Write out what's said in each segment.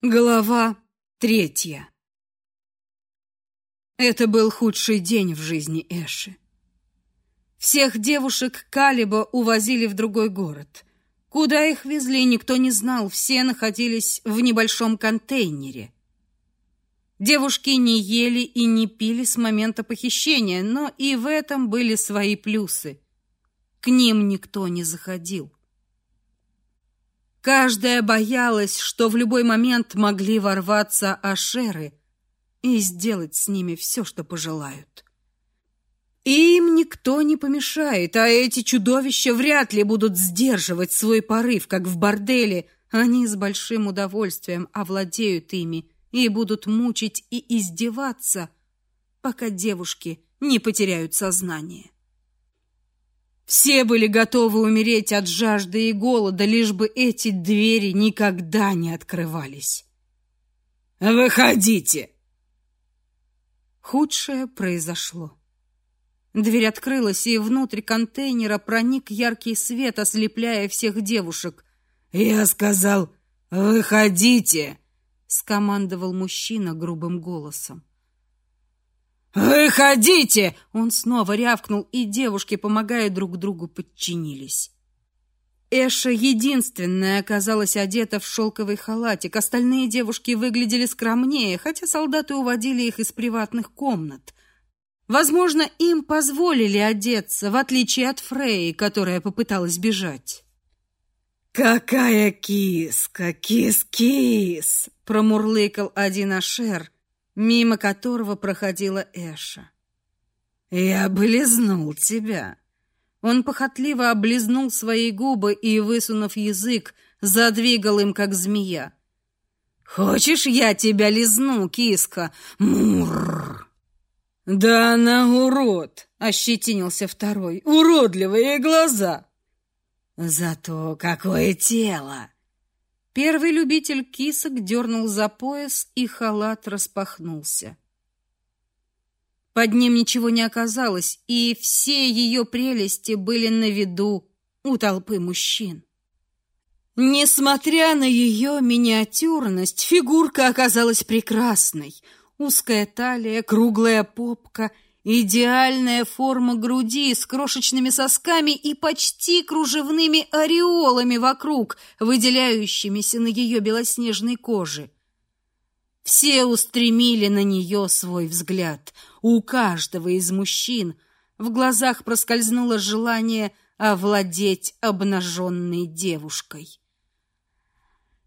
Глава третья. Это был худший день в жизни Эши. Всех девушек Калиба увозили в другой город. Куда их везли, никто не знал, все находились в небольшом контейнере. Девушки не ели и не пили с момента похищения, но и в этом были свои плюсы. К ним никто не заходил. Каждая боялась, что в любой момент могли ворваться ашеры и сделать с ними все, что пожелают. Им никто не помешает, а эти чудовища вряд ли будут сдерживать свой порыв, как в борделе. Они с большим удовольствием овладеют ими и будут мучить и издеваться, пока девушки не потеряют сознание. Все были готовы умереть от жажды и голода, лишь бы эти двери никогда не открывались. «Выходите!» Худшее произошло. Дверь открылась, и внутрь контейнера проник яркий свет, ослепляя всех девушек. «Я сказал, выходите!» — скомандовал мужчина грубым голосом. «Выходите!» Он снова рявкнул, и девушки, помогая друг другу, подчинились. Эша единственная оказалась одета в шелковый халатик. Остальные девушки выглядели скромнее, хотя солдаты уводили их из приватных комнат. Возможно, им позволили одеться, в отличие от Фреи, которая попыталась бежать. «Какая киска! Кис-кис!» — промурлыкал один Ашер — мимо которого проходила Эша. «Я облизнул тебя». Он похотливо облизнул свои губы и, высунув язык, задвигал им, как змея. «Хочешь, я тебя лизну, киска? Мурр!» «Да она урод!» — ощетинился второй. «Уродливые глаза!» «Зато какое тело!» Первый любитель кисок дернул за пояс, и халат распахнулся. Под ним ничего не оказалось, и все ее прелести были на виду у толпы мужчин. Несмотря на ее миниатюрность, фигурка оказалась прекрасной. Узкая талия, круглая попка — Идеальная форма груди с крошечными сосками и почти кружевными ореолами вокруг, выделяющимися на ее белоснежной коже. Все устремили на нее свой взгляд. У каждого из мужчин в глазах проскользнуло желание овладеть обнаженной девушкой.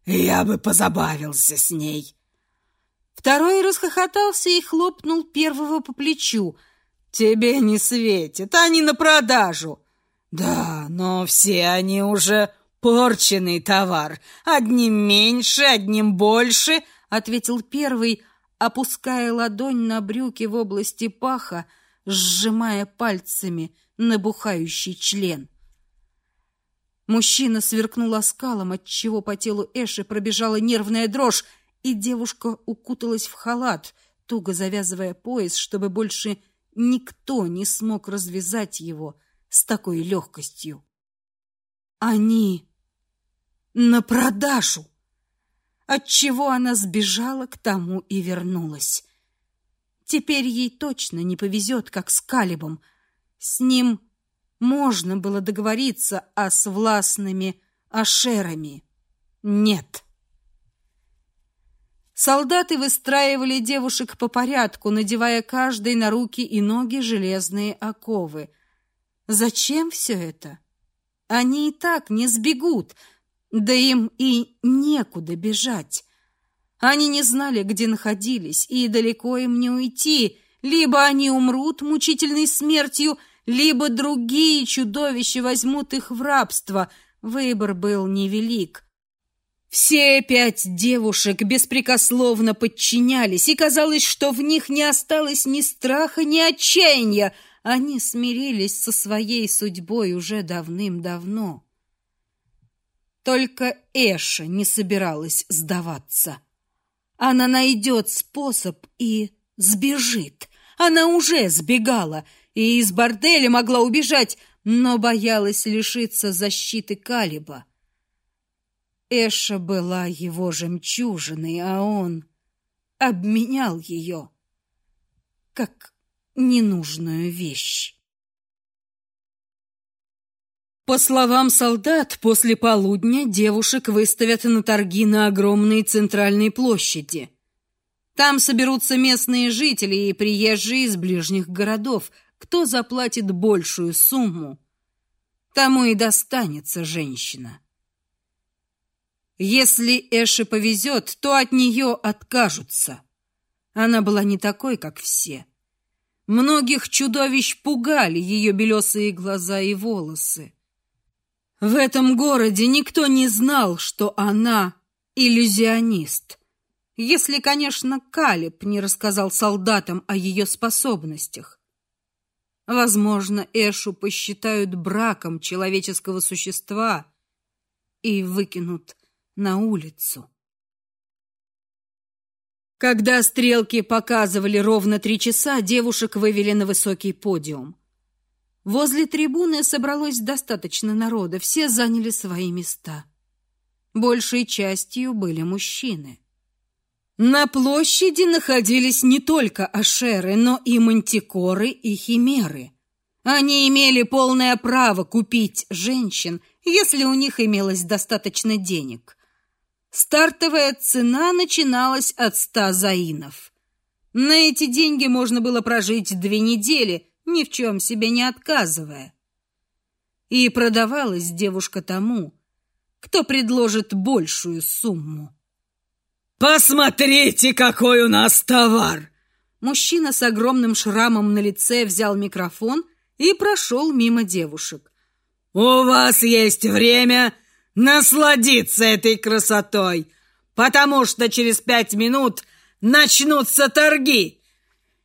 «Я бы позабавился с ней», Второй расхохотался и хлопнул первого по плечу. «Тебе не светит, они на продажу!» «Да, но все они уже порченый товар. Одним меньше, одним больше», — ответил первый, опуская ладонь на брюки в области паха, сжимая пальцами набухающий член. Мужчина сверкнул оскалом, отчего по телу Эши пробежала нервная дрожь, и девушка укуталась в халат, туго завязывая пояс, чтобы больше никто не смог развязать его с такой легкостью. Они на продажу. Отчего она сбежала, к тому и вернулась. Теперь ей точно не повезет, как с Калибом. С ним можно было договориться, а с властными ашерами нет. Солдаты выстраивали девушек по порядку, надевая каждой на руки и ноги железные оковы. Зачем все это? Они и так не сбегут, да им и некуда бежать. Они не знали, где находились, и далеко им не уйти. Либо они умрут мучительной смертью, либо другие чудовища возьмут их в рабство. Выбор был невелик. Все пять девушек беспрекословно подчинялись, и казалось, что в них не осталось ни страха, ни отчаяния. Они смирились со своей судьбой уже давным-давно. Только Эша не собиралась сдаваться. Она найдет способ и сбежит. Она уже сбегала и из борделя могла убежать, но боялась лишиться защиты Калиба. Эша была его жемчужиной, а он обменял ее как ненужную вещь. По словам солдат, после полудня девушек выставят на торги на огромной центральной площади. Там соберутся местные жители и приезжие из ближних городов. Кто заплатит большую сумму, тому и достанется женщина. Если Эше повезет, то от нее откажутся. Она была не такой, как все. Многих чудовищ пугали ее белесые глаза и волосы. В этом городе никто не знал, что она иллюзионист. Если, конечно, Калиб не рассказал солдатам о ее способностях. Возможно, Эшу посчитают браком человеческого существа и выкинут на улицу. Когда стрелки показывали ровно три часа, девушек вывели на высокий подиум. Возле трибуны собралось достаточно народа, все заняли свои места. Большей частью были мужчины. На площади находились не только ашеры, но и мантикоры и химеры. Они имели полное право купить женщин, если у них имелось достаточно денег. Стартовая цена начиналась от ста заинов. На эти деньги можно было прожить две недели, ни в чем себе не отказывая. И продавалась девушка тому, кто предложит большую сумму. Посмотрите, какой у нас товар. Мужчина с огромным шрамом на лице взял микрофон и прошел мимо девушек. У вас есть время насладиться этой красотой, потому что через пять минут начнутся торги.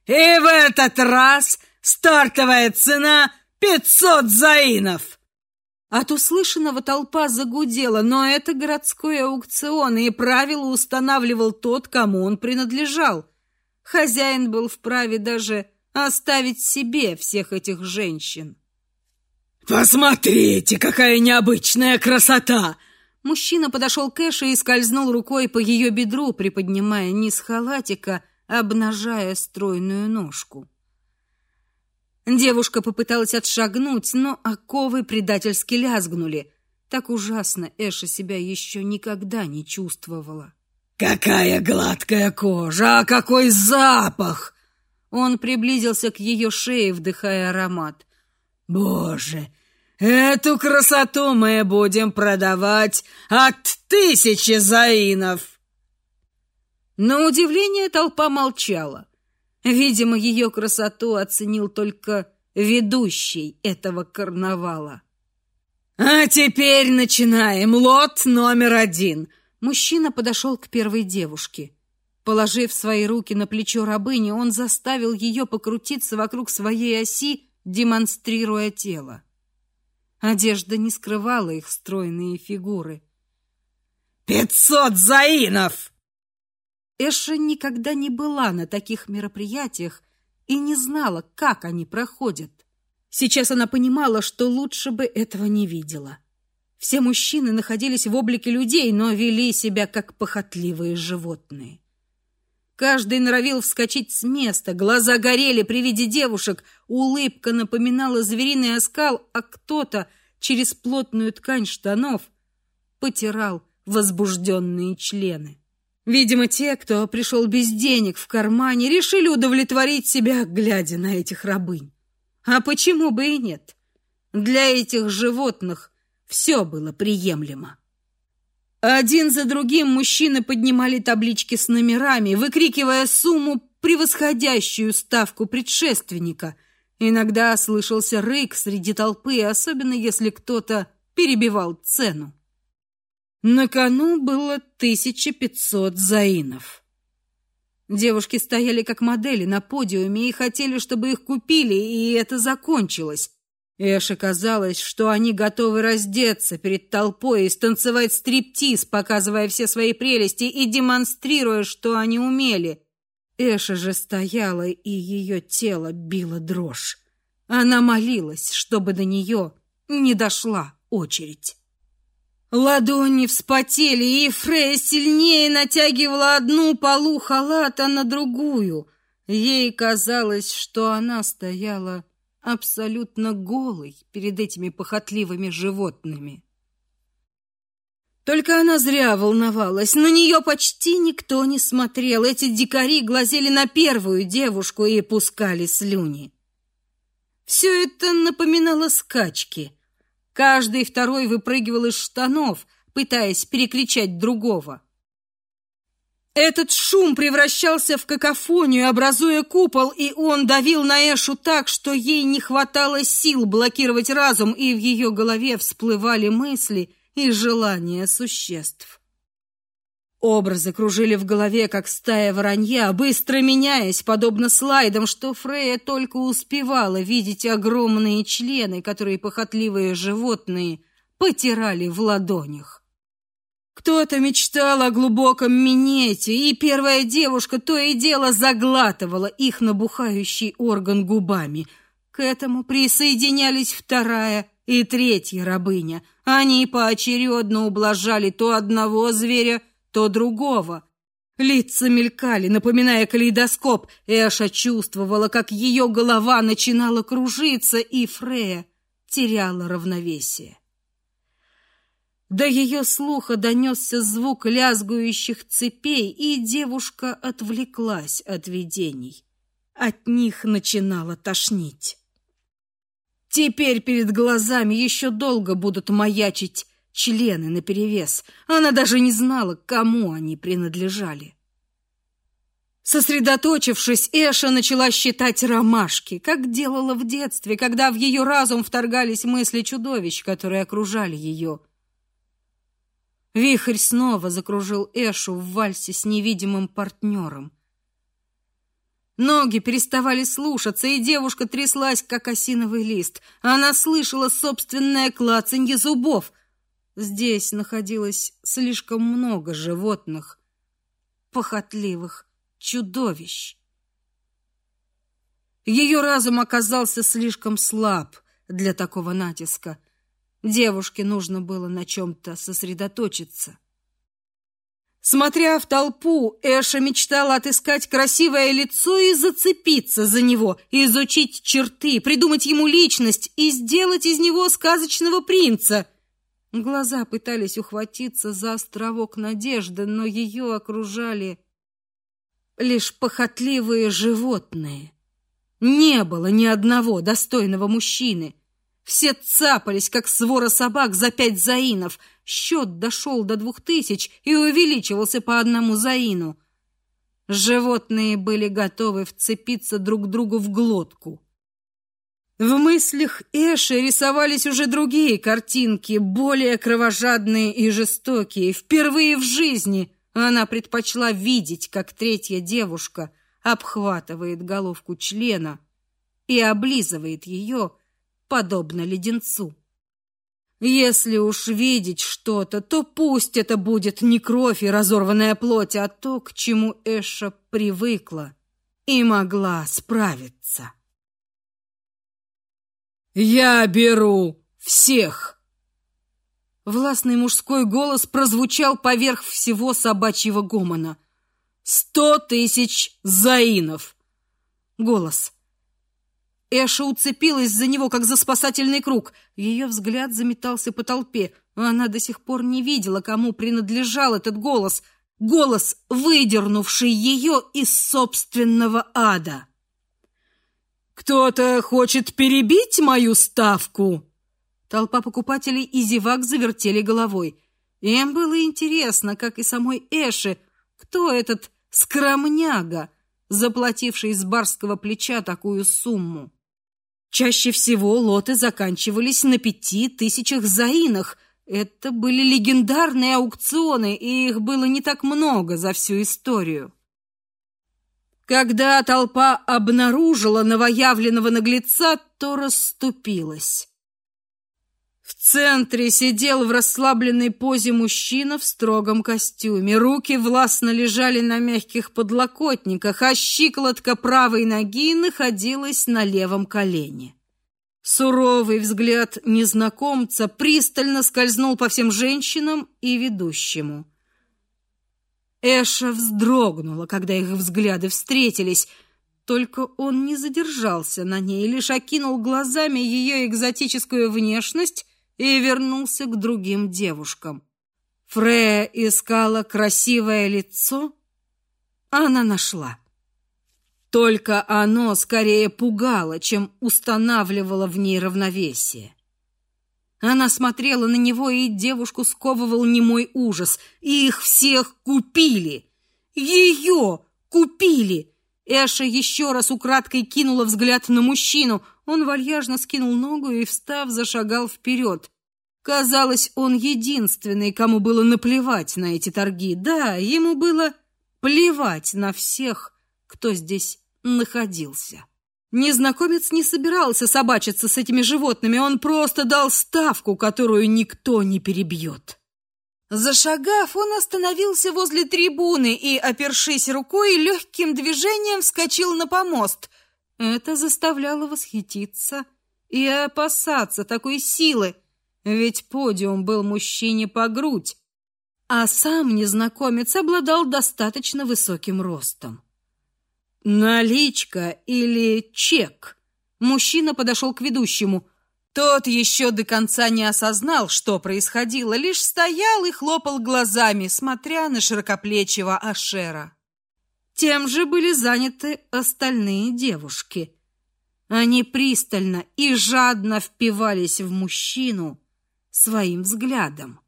И в этот раз стартовая цена пятьсот заинов. От услышанного толпа загудела, но это городской аукцион, и правила устанавливал тот, кому он принадлежал. Хозяин был вправе даже оставить себе всех этих женщин. «Посмотрите, какая необычная красота!» Мужчина подошел к Эше и скользнул рукой по ее бедру, приподнимая низ халатика, обнажая стройную ножку. Девушка попыталась отшагнуть, но оковы предательски лязгнули. Так ужасно Эша себя еще никогда не чувствовала. «Какая гладкая кожа! А какой запах!» Он приблизился к ее шее, вдыхая аромат. «Боже, эту красоту мы будем продавать от тысячи заинов!» На удивление толпа молчала. Видимо, ее красоту оценил только ведущий этого карнавала. А теперь начинаем. Лот номер один. Мужчина подошел к первой девушке. Положив свои руки на плечо рабыни, он заставил ее покрутиться вокруг своей оси, демонстрируя тело. Одежда не скрывала их стройные фигуры. «Пятьсот заинов!» Эша никогда не была на таких мероприятиях и не знала, как они проходят. Сейчас она понимала, что лучше бы этого не видела. Все мужчины находились в облике людей, но вели себя как похотливые животные. Каждый норовил вскочить с места, глаза горели при виде девушек, улыбка напоминала звериный оскал, а кто-то через плотную ткань штанов потирал возбужденные члены. Видимо, те, кто пришел без денег в кармане, решили удовлетворить себя, глядя на этих рабынь. А почему бы и нет? Для этих животных все было приемлемо. Один за другим мужчины поднимали таблички с номерами, выкрикивая сумму, превосходящую ставку предшественника. Иногда слышался рык среди толпы, особенно если кто-то перебивал цену. На кону было 1500 заинов. Девушки стояли как модели на подиуме и хотели, чтобы их купили, и это закончилось. Эше казалось, что они готовы раздеться перед толпой и станцевать стриптиз, показывая все свои прелести и демонстрируя, что они умели. Эша же стояла, и ее тело било дрожь. Она молилась, чтобы до нее не дошла очередь. Ладони вспотели, и Фрея сильнее натягивала одну полу халата на другую. Ей казалось, что она стояла абсолютно голой перед этими похотливыми животными. Только она зря волновалась. На нее почти никто не смотрел. Эти дикари глазели на первую девушку и пускали слюни. Все это напоминало скачки. Каждый второй выпрыгивал из штанов, пытаясь перекричать другого. Этот шум превращался в какофонию, образуя купол, и он давил на Эшу так, что ей не хватало сил блокировать разум, и в ее голове всплывали мысли, и желания существ. Образы кружили в голове, как стая воронья, быстро меняясь, подобно слайдам, что Фрея только успевала видеть огромные члены, которые похотливые животные потирали в ладонях. Кто-то мечтал о глубоком минете, и первая девушка то и дело заглатывала их набухающий орган губами. К этому присоединялись вторая и третья рабыня — они поочередно ублажали то одного зверя, то другого. Лица мелькали, напоминая калейдоскоп. Эша чувствовала, как ее голова начинала кружиться, и Фрея теряла равновесие. До ее слуха донесся звук лязгающих цепей, и девушка отвлеклась от видений. От них начинало тошнить. Теперь перед глазами еще долго будут маячить члены наперевес. Она даже не знала, кому они принадлежали. Сосредоточившись, Эша начала считать ромашки, как делала в детстве, когда в ее разум вторгались мысли чудовищ, которые окружали ее. Вихрь снова закружил Эшу в вальсе с невидимым партнером. Ноги переставали слушаться, и девушка тряслась, как осиновый лист. Она слышала собственное клацанье зубов. Здесь находилось слишком много животных, похотливых чудовищ. Ее разум оказался слишком слаб для такого натиска. Девушке нужно было на чем-то сосредоточиться. Смотря в толпу, Эша мечтала отыскать красивое лицо и зацепиться за него, изучить черты, придумать ему личность и сделать из него сказочного принца. Глаза пытались ухватиться за островок надежды, но ее окружали лишь похотливые животные. Не было ни одного достойного мужчины. Все цапались, как свора собак, за пять заинов. Счет дошел до двух тысяч и увеличивался по одному заину. Животные были готовы вцепиться друг другу в глотку. В мыслях Эши рисовались уже другие картинки, более кровожадные и жестокие. Впервые в жизни она предпочла видеть, как третья девушка обхватывает головку члена и облизывает ее, подобно леденцу. Если уж видеть что-то, то пусть это будет не кровь и разорванная плоть, а то, к чему Эша привыкла и могла справиться. «Я беру всех!» Властный мужской голос прозвучал поверх всего собачьего гомона. «Сто тысяч заинов!» Голос Эша уцепилась за него, как за спасательный круг. Ее взгляд заметался по толпе. Она до сих пор не видела, кому принадлежал этот голос. Голос, выдернувший ее из собственного ада. «Кто-то хочет перебить мою ставку?» Толпа покупателей и зевак завертели головой. Им было интересно, как и самой Эше, кто этот скромняга, заплативший из барского плеча такую сумму. Чаще всего лоты заканчивались на пяти тысячах заинах. Это были легендарные аукционы, и их было не так много за всю историю. Когда толпа обнаружила новоявленного наглеца, то расступилась. В центре сидел в расслабленной позе мужчина в строгом костюме. Руки властно лежали на мягких подлокотниках, а щиколотка правой ноги находилась на левом колене. Суровый взгляд незнакомца пристально скользнул по всем женщинам и ведущему. Эша вздрогнула, когда их взгляды встретились, только он не задержался на ней, лишь окинул глазами ее экзотическую внешность и вернулся к другим девушкам. Фрея искала красивое лицо, она нашла. Только оно скорее пугало, чем устанавливало в ней равновесие. Она смотрела на него, и девушку сковывал немой ужас. Их всех купили! Ее купили! Эша еще раз украдкой кинула взгляд на мужчину. Он вальяжно скинул ногу и, встав, зашагал вперед. Казалось, он единственный, кому было наплевать на эти торги. Да, ему было плевать на всех, кто здесь находился. Незнакомец не собирался собачиться с этими животными, он просто дал ставку, которую никто не перебьет. Зашагав, он остановился возле трибуны и, опершись рукой, легким движением вскочил на помост. Это заставляло восхититься и опасаться такой силы, ведь подиум был мужчине по грудь, а сам незнакомец обладал достаточно высоким ростом. Наличка или чек? Мужчина подошел к ведущему. Тот еще до конца не осознал, что происходило, лишь стоял и хлопал глазами, смотря на широкоплечего Ашера. Тем же были заняты остальные девушки. Они пристально и жадно впивались в мужчину своим взглядом.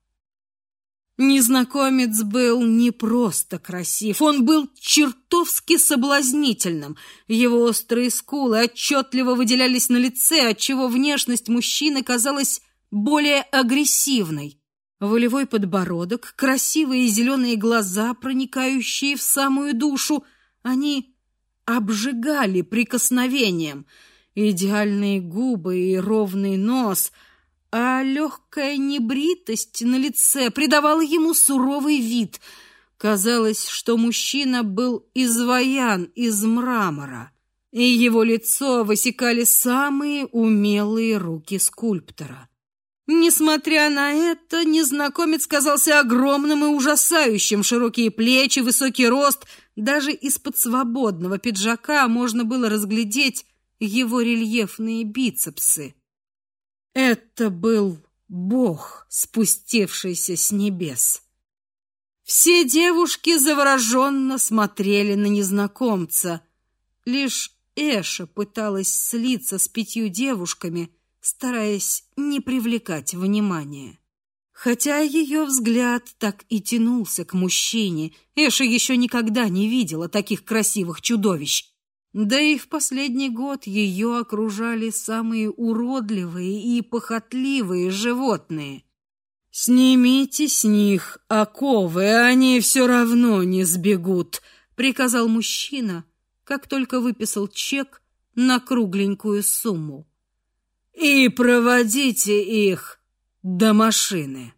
Незнакомец был не просто красив, он был чертовски соблазнительным. Его острые скулы отчетливо выделялись на лице, отчего внешность мужчины казалась более агрессивной. Волевой подбородок, красивые зеленые глаза, проникающие в самую душу, они обжигали прикосновением. Идеальные губы и ровный нос — а легкая небритость на лице придавала ему суровый вид. Казалось, что мужчина был изваян из мрамора, и его лицо высекали самые умелые руки скульптора. Несмотря на это, незнакомец казался огромным и ужасающим. Широкие плечи, высокий рост, даже из-под свободного пиджака можно было разглядеть его рельефные бицепсы. Это был Бог, спустившийся с небес. Все девушки завороженно смотрели на незнакомца. Лишь Эша пыталась слиться с пятью девушками, стараясь не привлекать внимания. Хотя ее взгляд так и тянулся к мужчине, Эша еще никогда не видела таких красивых чудовищ. Да и в последний год ее окружали самые уродливые и похотливые животные. Снимите с них оковы, они все равно не сбегут, приказал мужчина, как только выписал чек на кругленькую сумму. И проводите их до машины.